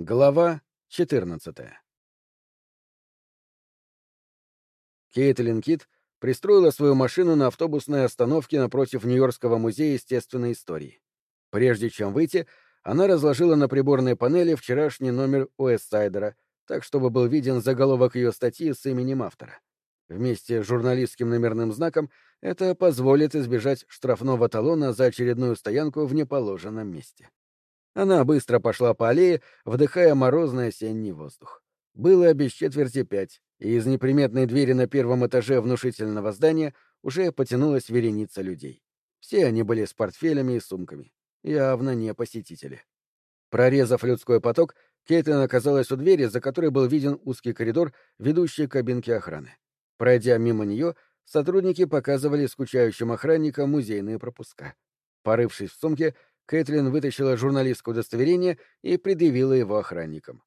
Глава 14 Кейтлин Кит пристроила свою машину на автобусной остановке напротив Нью-Йоркского музея естественной истории. Прежде чем выйти, она разложила на приборной панели вчерашний номер Уэстсайдера, так чтобы был виден заголовок ее статьи с именем автора. Вместе с журналистским номерным знаком это позволит избежать штрафного талона за очередную стоянку в неположенном месте. Она быстро пошла по аллее, вдыхая морозный осенний воздух. Было без четверти пять, и из неприметной двери на первом этаже внушительного здания уже потянулась вереница людей. Все они были с портфелями и сумками. Явно не посетители. Прорезав людской поток, Кейтлин оказалась у двери, за которой был виден узкий коридор, ведущий к кабинке охраны. Пройдя мимо нее, сотрудники показывали скучающим охранникам музейные пропуска. Порывшись в сумке, Кэтлин вытащила журналистское удостоверение и предъявила его охранникам.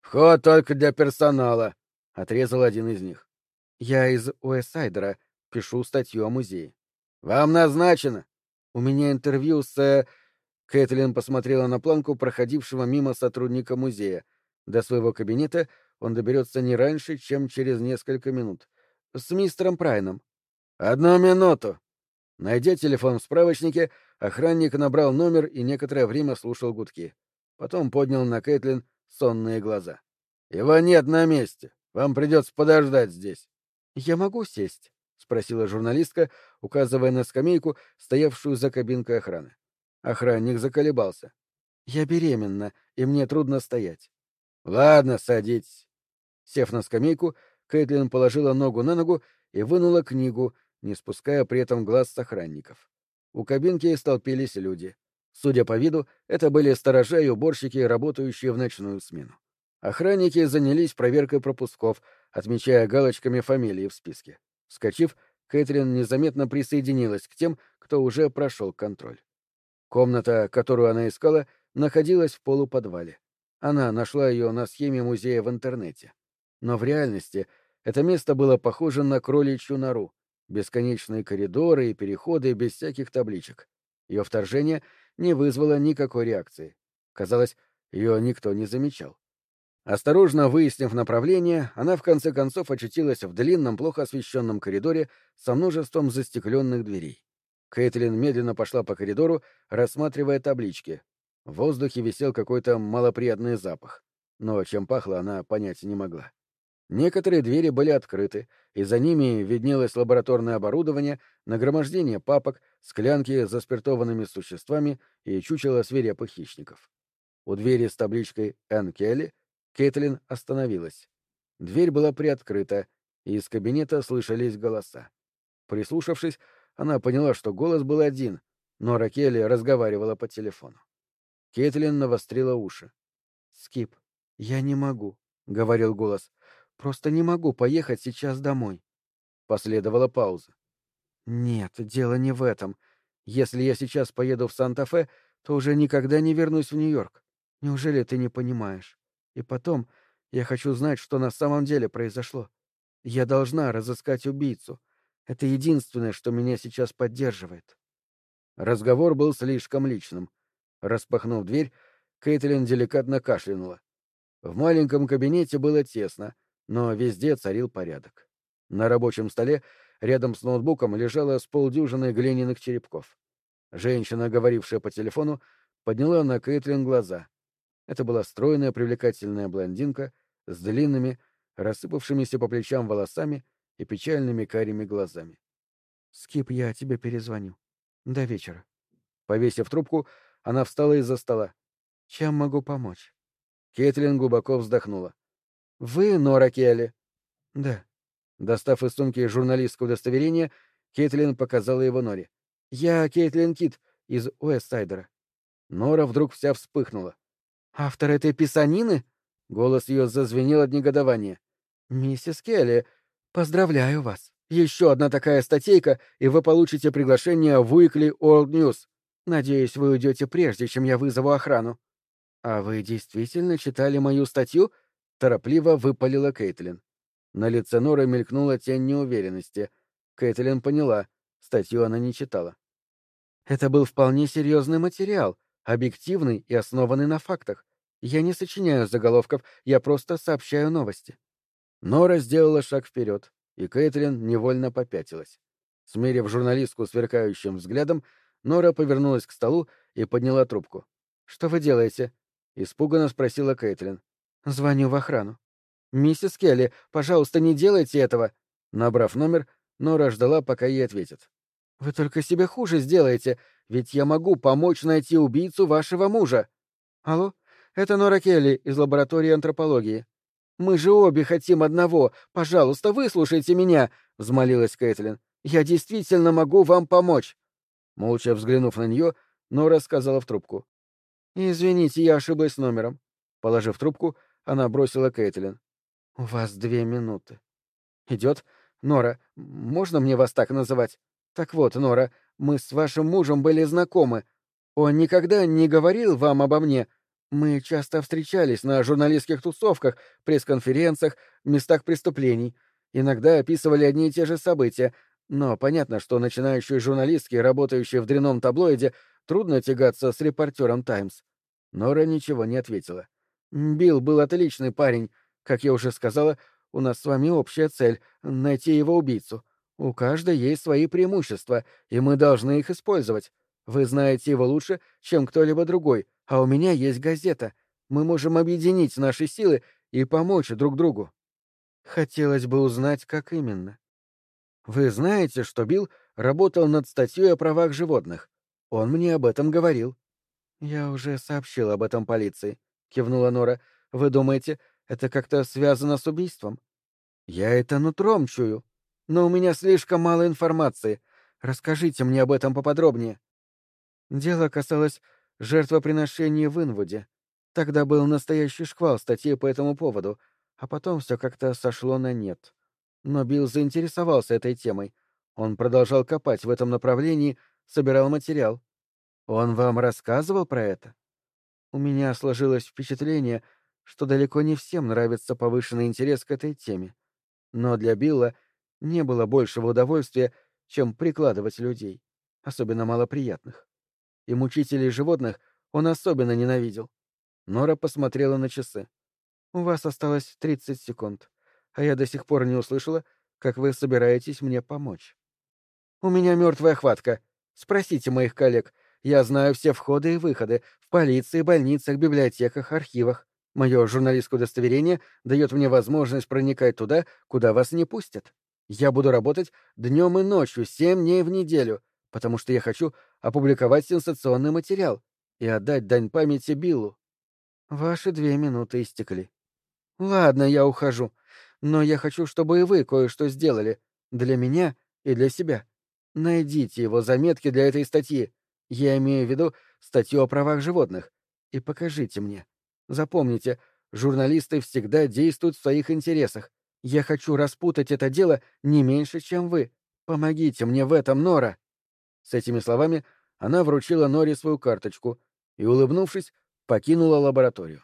«Вход только для персонала», — отрезал один из них. «Я из Уэссайдера, пишу статью о музее». «Вам назначено». «У меня интервью с...» э, Кэтлин посмотрела на планку проходившего мимо сотрудника музея. До своего кабинета он доберется не раньше, чем через несколько минут. «С мистером Прайном». «Одну минуту». Найдя телефон в справочнике, охранник набрал номер и некоторое время слушал гудки. Потом поднял на Кэтлин сонные глаза. «Его нет на месте. Вам придется подождать здесь». «Я могу сесть?» — спросила журналистка, указывая на скамейку, стоявшую за кабинкой охраны. Охранник заколебался. «Я беременна, и мне трудно стоять». «Ладно, садитесь». Сев на скамейку, Кэтлин положила ногу на ногу и вынула книгу, не спуская при этом глаз с охранников. У кабинки столпились люди. Судя по виду, это были сторожа и уборщики, работающие в ночную смену. Охранники занялись проверкой пропусков, отмечая галочками фамилии в списке. Вскочив, Кэтрин незаметно присоединилась к тем, кто уже прошел контроль. Комната, которую она искала, находилась в полуподвале. Она нашла ее на схеме музея в интернете. Но в реальности это место было похоже на кроличью нору, бесконечные коридоры и переходы без всяких табличек. Ее вторжение не вызвало никакой реакции. Казалось, ее никто не замечал. Осторожно выяснив направление, она в конце концов очутилась в длинном, плохо освещенном коридоре со множеством застекленных дверей. Кэтлин медленно пошла по коридору, рассматривая таблички. В воздухе висел какой-то малоприятный запах. Но чем пахло, она понять не могла. Некоторые двери были открыты, и за ними виднелось лабораторное оборудование, нагромождение папок, склянки с заспиртованными существами и чучело свирепых хищников. У двери с табличкой «Энн Келли» Кейтлин остановилась. Дверь была приоткрыта, и из кабинета слышались голоса. Прислушавшись, она поняла, что голос был один, но Ракели разговаривала по телефону. Кейтлин навострила уши. «Скип, я не могу», — говорил голос. Просто не могу поехать сейчас домой. Последовала пауза. Нет, дело не в этом. Если я сейчас поеду в Санта-Фе, то уже никогда не вернусь в Нью-Йорк. Неужели ты не понимаешь? И потом, я хочу знать, что на самом деле произошло. Я должна разыскать убийцу. Это единственное, что меня сейчас поддерживает. Разговор был слишком личным. Распахнув дверь, Кейтлин деликатно кашлянула. В маленьком кабинете было тесно — но везде царил порядок. На рабочем столе рядом с ноутбуком лежало с полдюжины глиняных черепков. Женщина, говорившая по телефону, подняла на Кэтлин глаза. Это была стройная, привлекательная блондинка с длинными, рассыпавшимися по плечам волосами и печальными карими глазами. «Скип, я тебе перезвоню. До вечера». Повесив трубку, она встала из-за стола. «Чем могу помочь?» Кэтлин глубоко вздохнула. «Вы Нора Келли?» «Да». Достав из сумки журналистское удостоверение, Кейтлин показала его Норе. «Я Кейтлин Кит из Уэстсайдера». Нора вдруг вся вспыхнула. «Автор этой писанины?» Голос ее зазвенел от негодования. «Миссис Келли, поздравляю вас. Еще одна такая статейка, и вы получите приглашение в Weekly World News. Надеюсь, вы уйдете прежде, чем я вызову охрану». «А вы действительно читали мою статью?» Торопливо выпалила Кейтлин. На лице Норы мелькнула тень неуверенности. Кейтлин поняла, статью она не читала. Это был вполне серьезный материал, объективный и основанный на фактах. Я не сочиняю заголовков, я просто сообщаю новости. Нора сделала шаг вперед, и Кэтлин невольно попятилась. Смерив журналистку сверкающим взглядом, Нора повернулась к столу и подняла трубку. «Что вы делаете?» — испуганно спросила Кэтлин. «Звоню в охрану». «Миссис Келли, пожалуйста, не делайте этого!» Набрав номер, Нора ждала, пока ей ответят. «Вы только себе хуже сделаете, ведь я могу помочь найти убийцу вашего мужа». «Алло, это Нора Келли из лаборатории антропологии». «Мы же обе хотим одного. Пожалуйста, выслушайте меня», — взмолилась Кэтлин. «Я действительно могу вам помочь». Молча взглянув на нее, Нора сказала в трубку. «Извините, я ошиблась номером». Положив трубку, она бросила Кэтлин. «У вас две минуты». «Идет? Нора, можно мне вас так называть? Так вот, Нора, мы с вашим мужем были знакомы. Он никогда не говорил вам обо мне. Мы часто встречались на журналистских тусовках, пресс-конференциях, местах преступлений. Иногда описывали одни и те же события, но понятно, что начинающие журналистки, работающие в дрянном таблоиде, трудно тягаться с репортером «Таймс». Нора ничего не ответила. Билл был отличный парень. Как я уже сказала, у нас с вами общая цель — найти его убийцу. У каждой есть свои преимущества, и мы должны их использовать. Вы знаете его лучше, чем кто-либо другой, а у меня есть газета. Мы можем объединить наши силы и помочь друг другу. Хотелось бы узнать, как именно. Вы знаете, что Билл работал над статьей о правах животных. Он мне об этом говорил. Я уже сообщил об этом полиции, кивнула Нора. Вы думаете, это как-то связано с убийством? Я это нутром чую. Но у меня слишком мало информации. Расскажите мне об этом поподробнее. Дело касалось жертвоприношения в Инвуде. Тогда был настоящий шквал статей по этому поводу, а потом все как-то сошло на нет. Но Билл заинтересовался этой темой. Он продолжал копать в этом направлении, собирал материал. Он вам рассказывал про это? У меня сложилось впечатление, что далеко не всем нравится повышенный интерес к этой теме. Но для Билла не было большего удовольствия, чем прикладывать людей, особенно малоприятных. И мучителей животных он особенно ненавидел. Нора посмотрела на часы. «У вас осталось 30 секунд, а я до сих пор не услышала, как вы собираетесь мне помочь». «У меня мертвая хватка. Спросите моих коллег. Я знаю все входы и выходы в полиции, больницах, библиотеках, архивах. Мое журналистское удостоверение дает мне возможность проникать туда, куда вас не пустят. Я буду работать днем и ночью, семь дней в неделю, потому что я хочу опубликовать сенсационный материал и отдать дань памяти Биллу. Ваши две минуты истекли. Ладно, я ухожу, но я хочу, чтобы и вы кое-что сделали. Для меня и для себя. Найдите его заметки для этой статьи. Я имею в виду статью о правах животных. И покажите мне. Запомните, журналисты всегда действуют в своих интересах. Я хочу распутать это дело не меньше, чем вы. Помогите мне в этом, Нора. С этими словами она вручила Норе свою карточку и, улыбнувшись, покинула лабораторию.